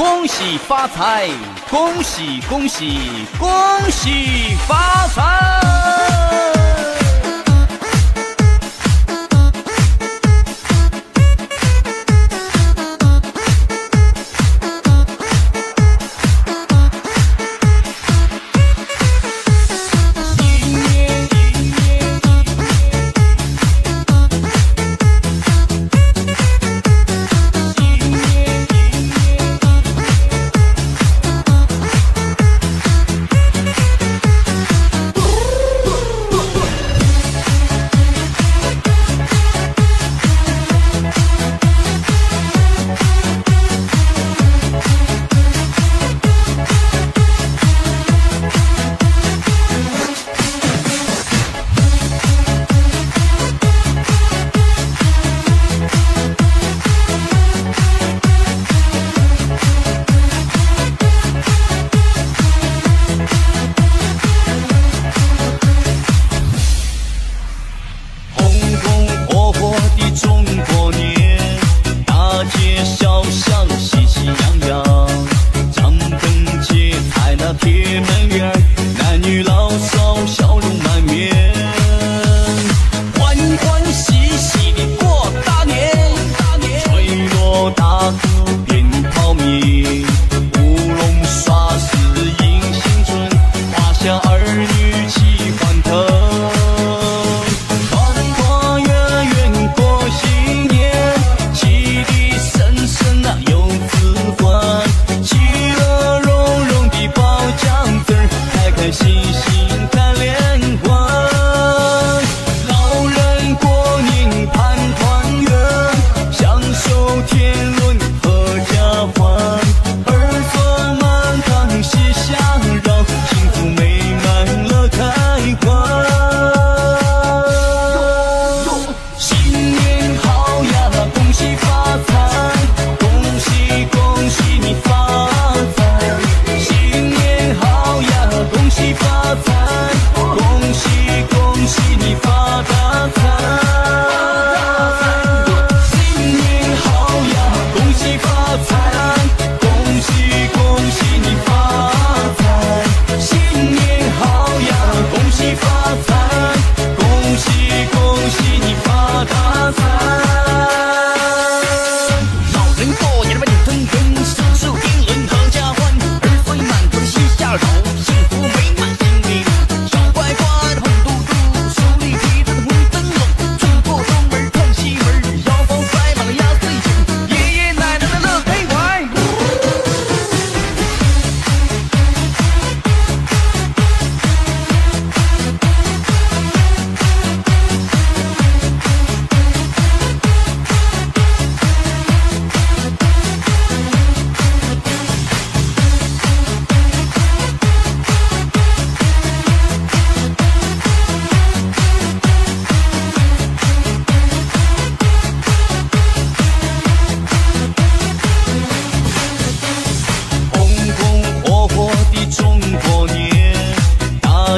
恭喜发财！恭喜恭喜恭喜发财！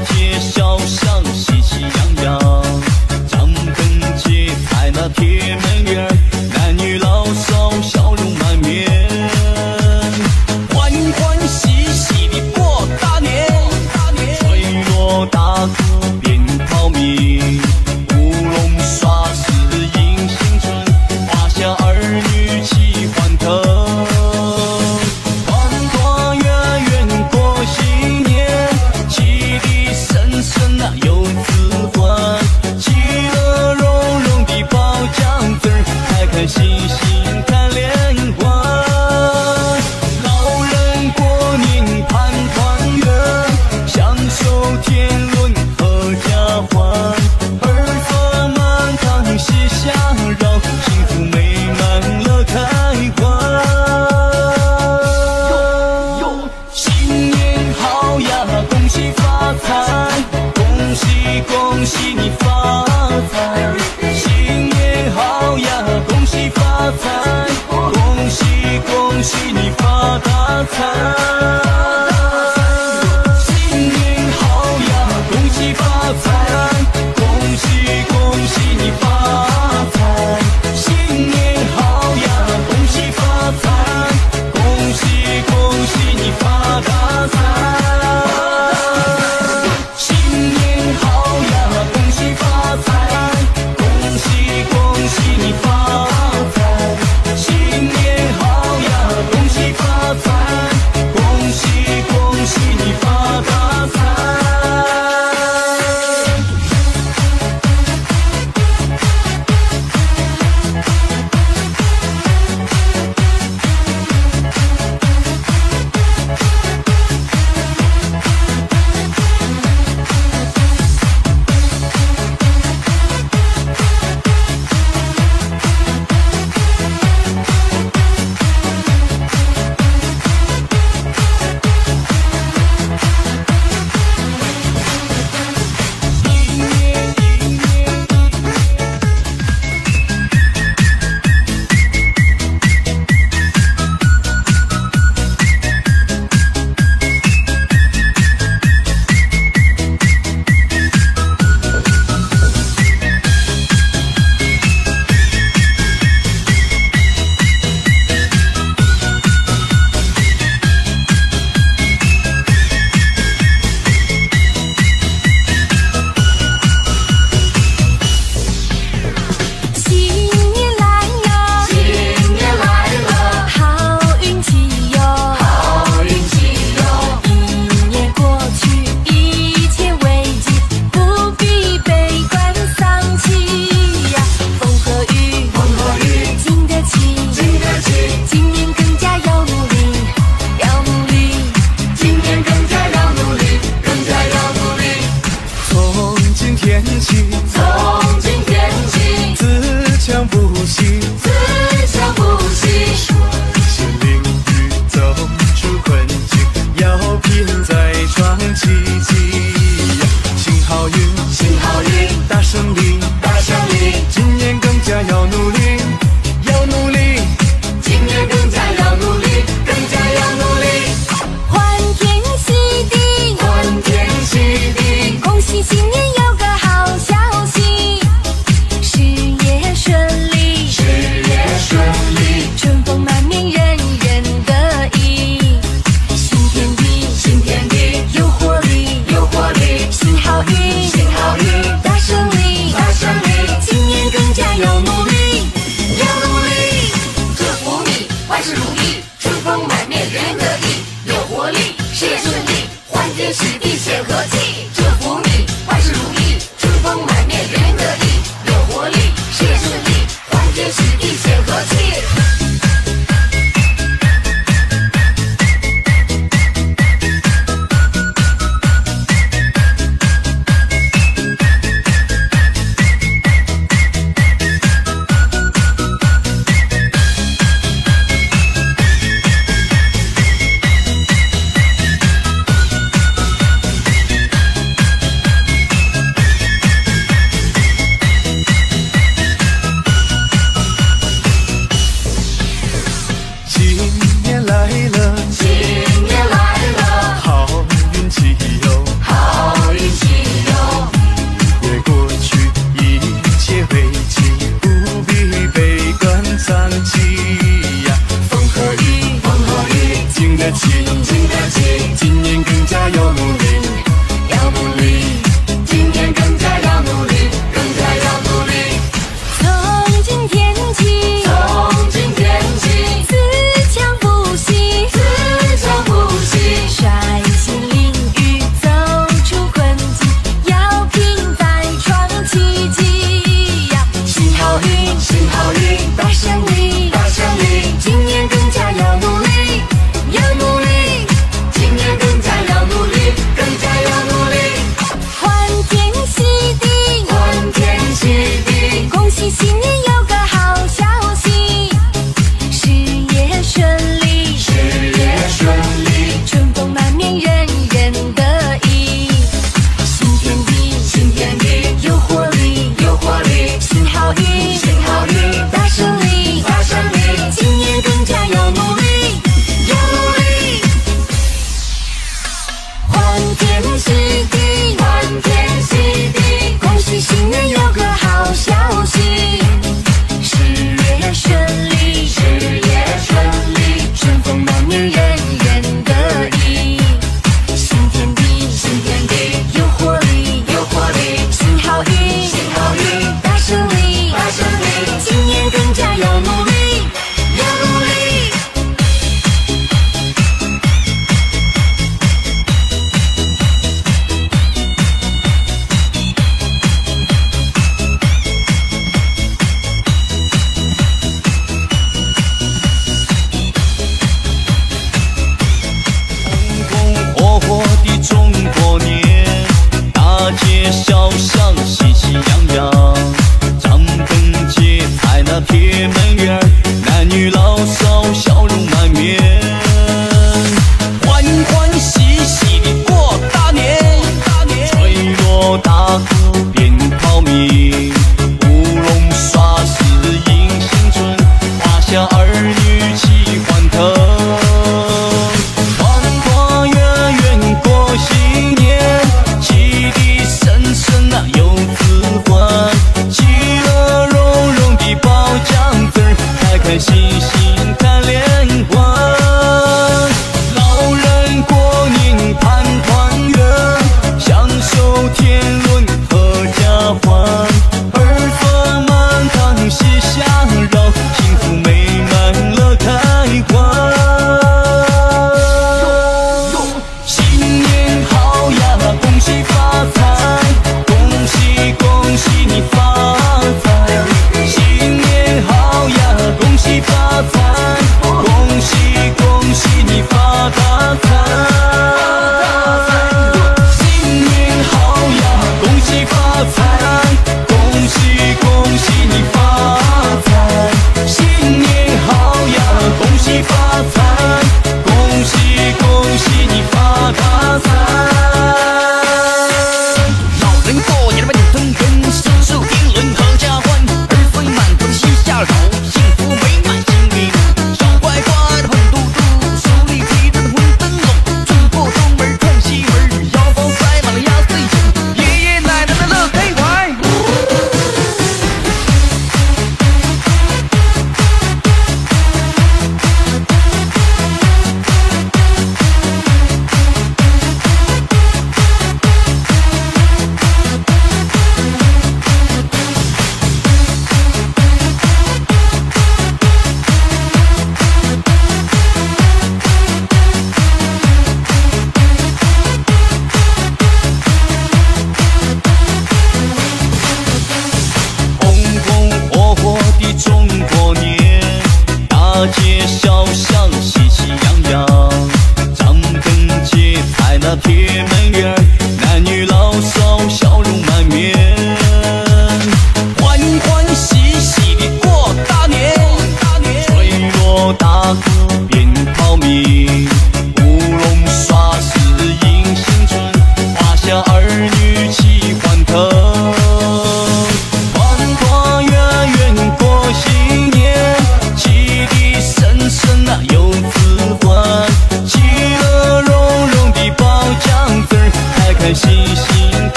大街小巷。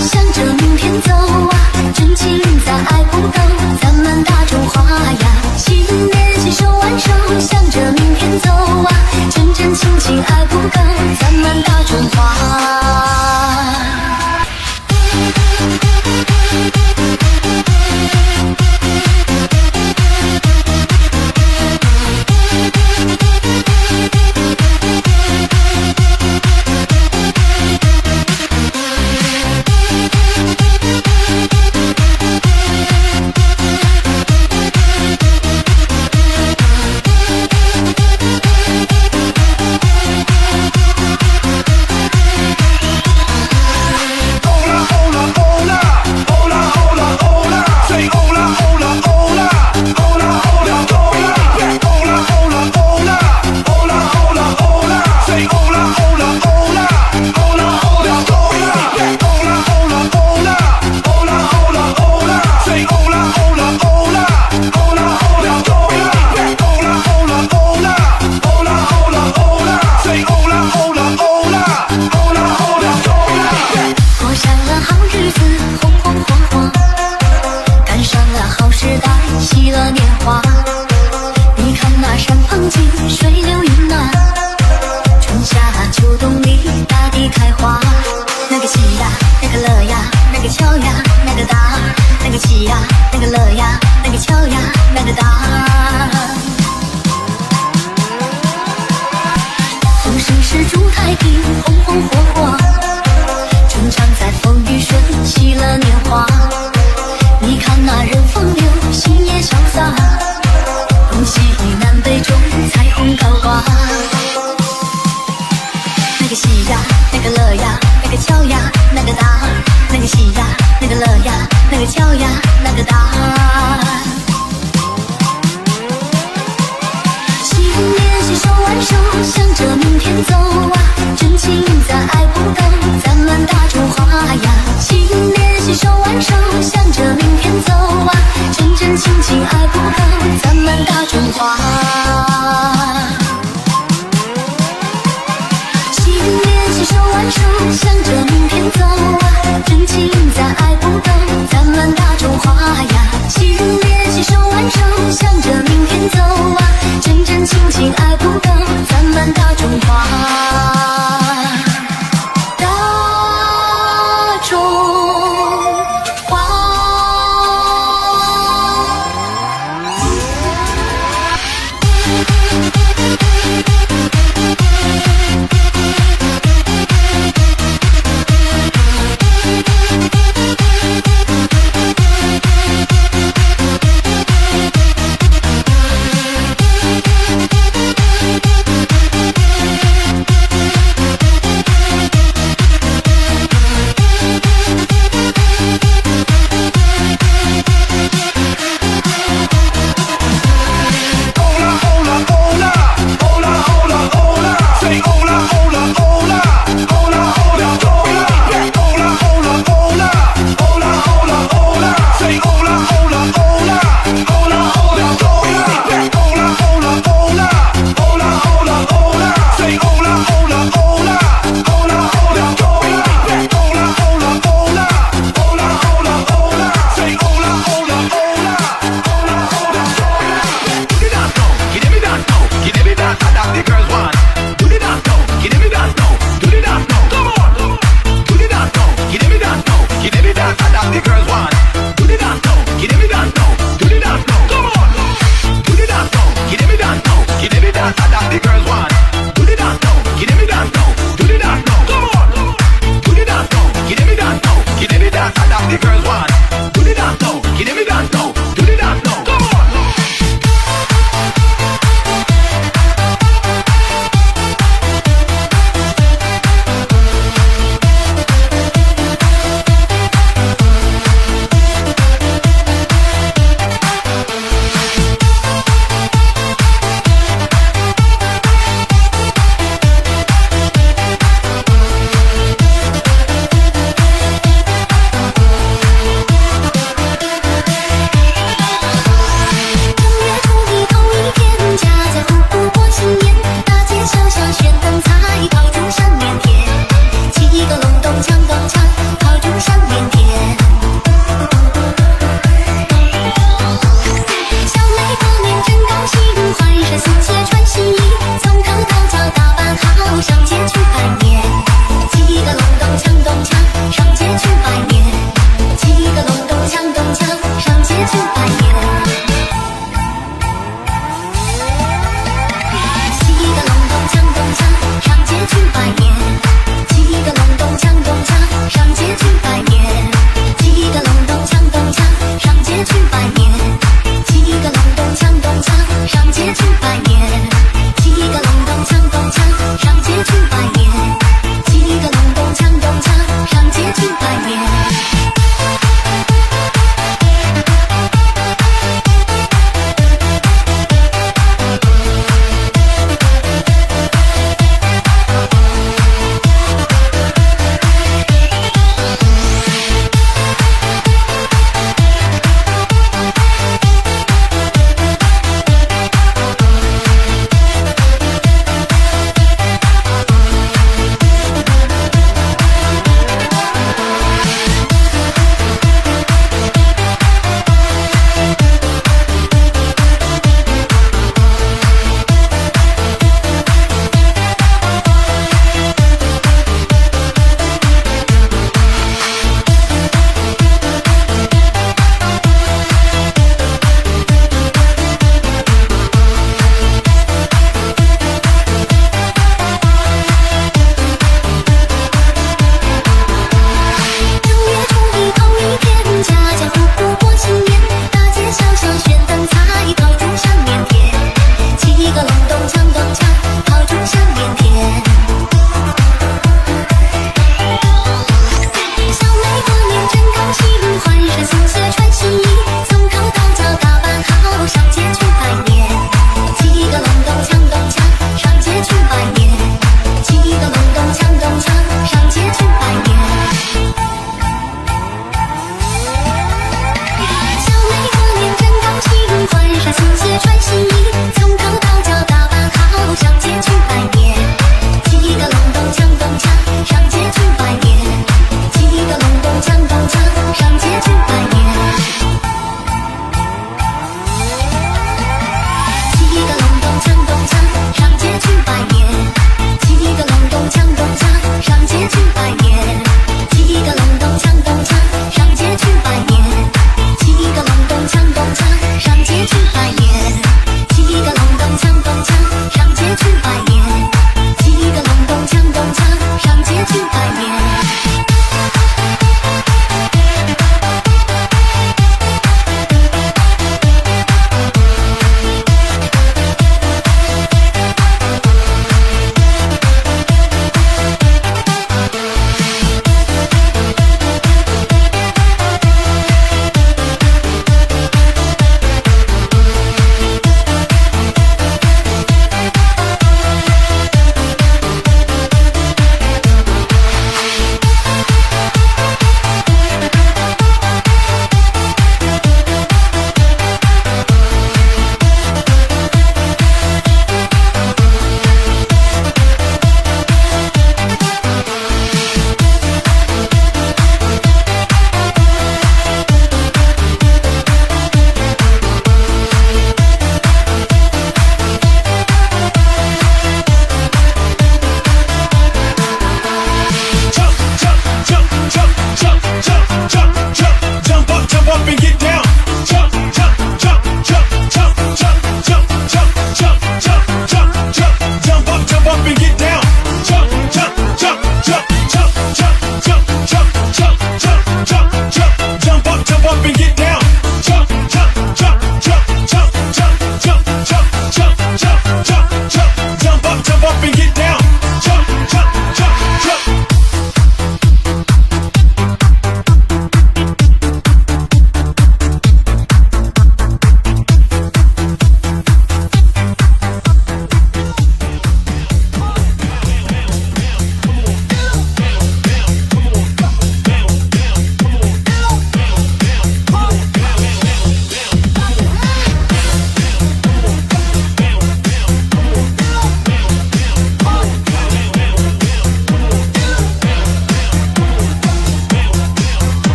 向着明天走花。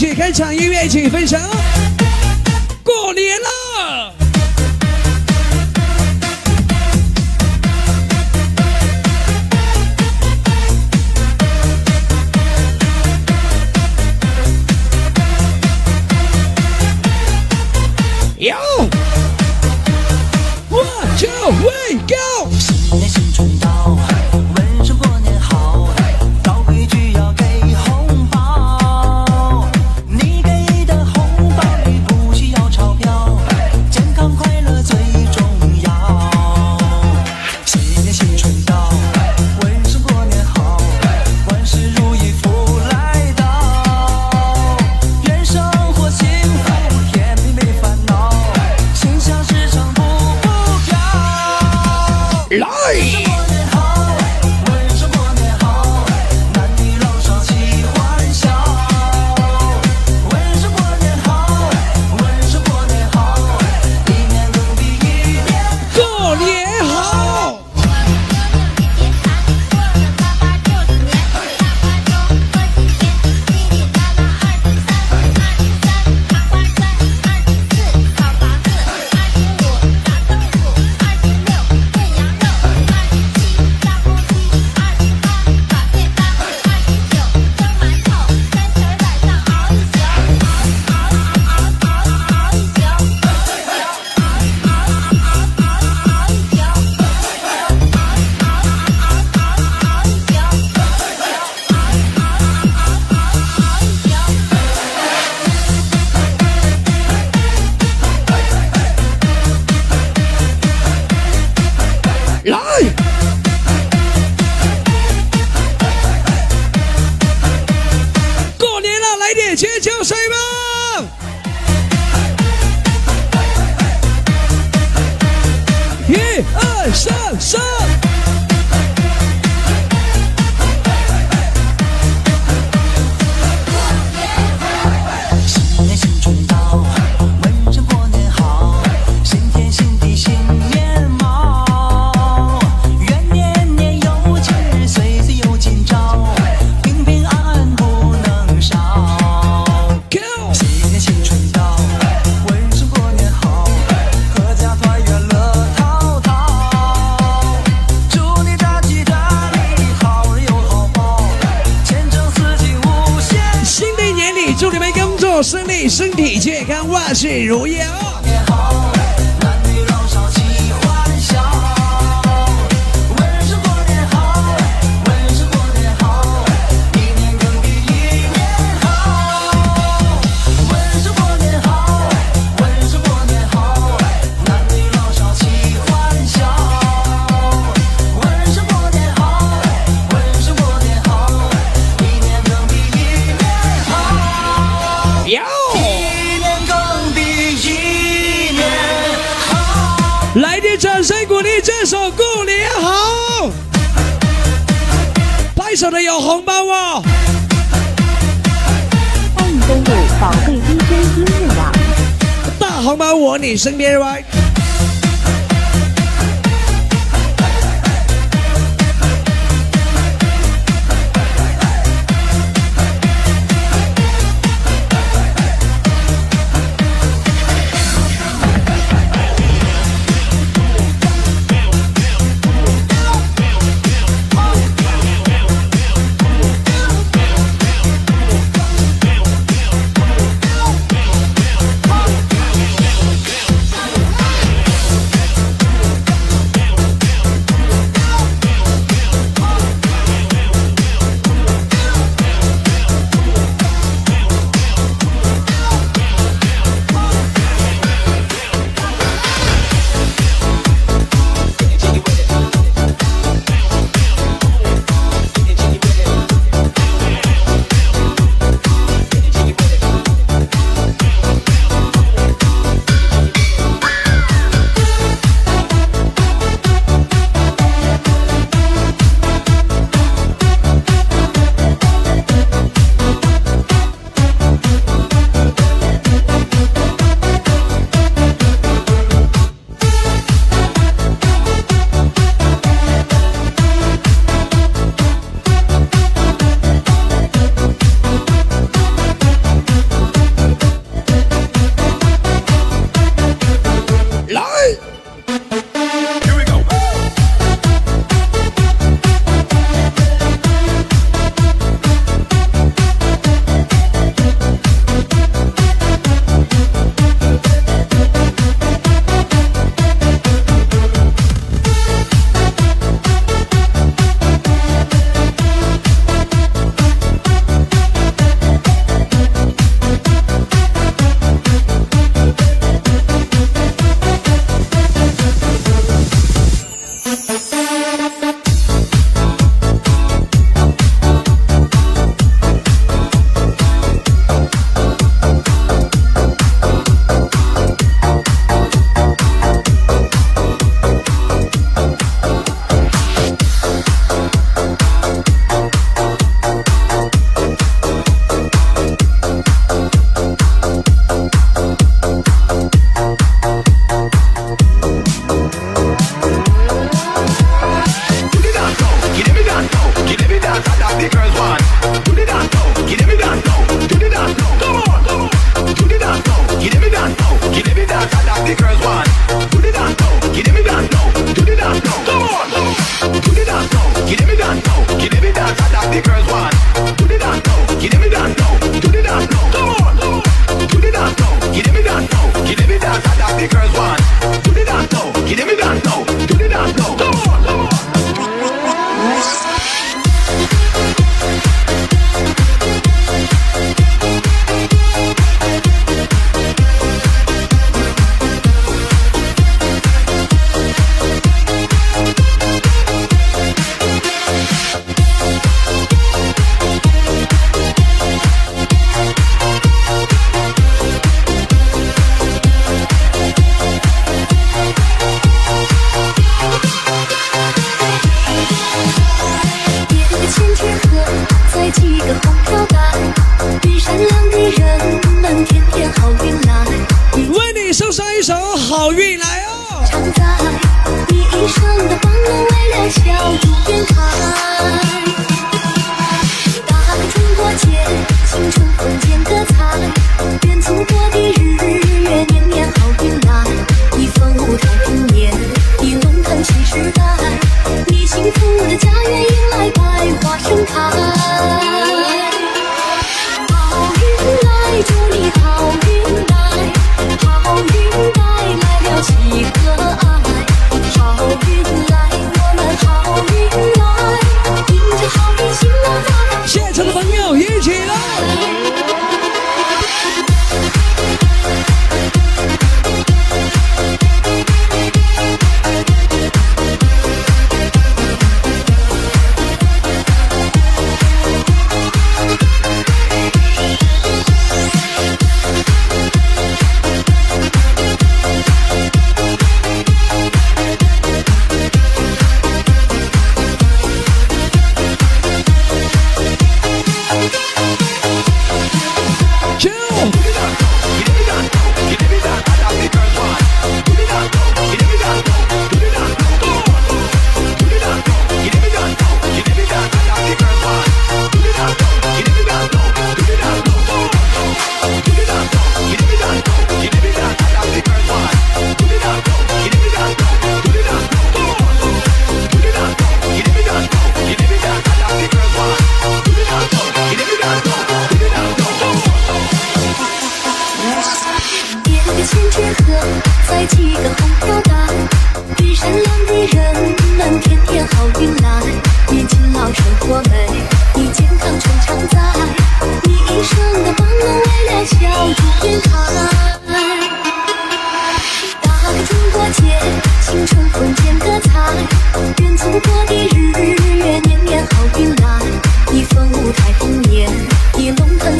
续开场音乐，请分享。过年了。Yo! 水如烟红包我你身边来。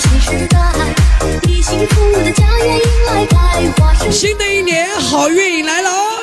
新时代，你幸福的家园迎来花盛。一年，好运来喽！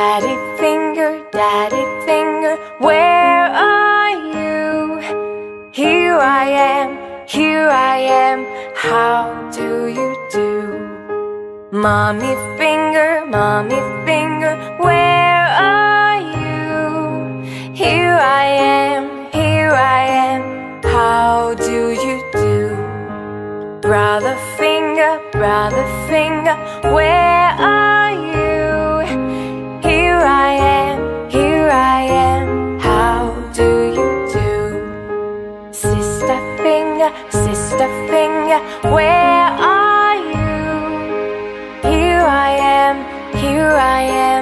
Daddy finger, daddy finger, where are you? Here I am, here I am, how do you do? Mommy finger, mommy finger, where are you? Here I am, here I am, how do you do? Brother finger, brother finger, where are you? Where are you? Here I am, here I am